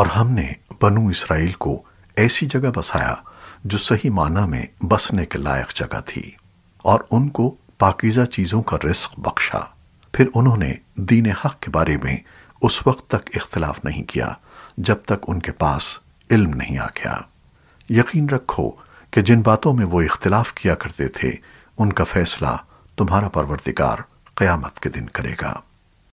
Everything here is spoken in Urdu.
اور ہم نے بنو اسرائیل کو ایسی جگہ بسایا جو صحیح معنی میں بسنے کے لائق جگہ تھی اور ان کو پاکیزہ چیزوں کا رزق بخشا۔ پھر انہوں نے دین حق کے بارے میں اس وقت تک اختلاف نہیں کیا جب تک ان کے پاس علم نہیں آ گیا۔ یقین رکھو کہ جن باتوں میں وہ اختلاف کیا کرتے تھے، ان کا فیصلہ تمہارا پروردگار قیامت کے دن کرے گا۔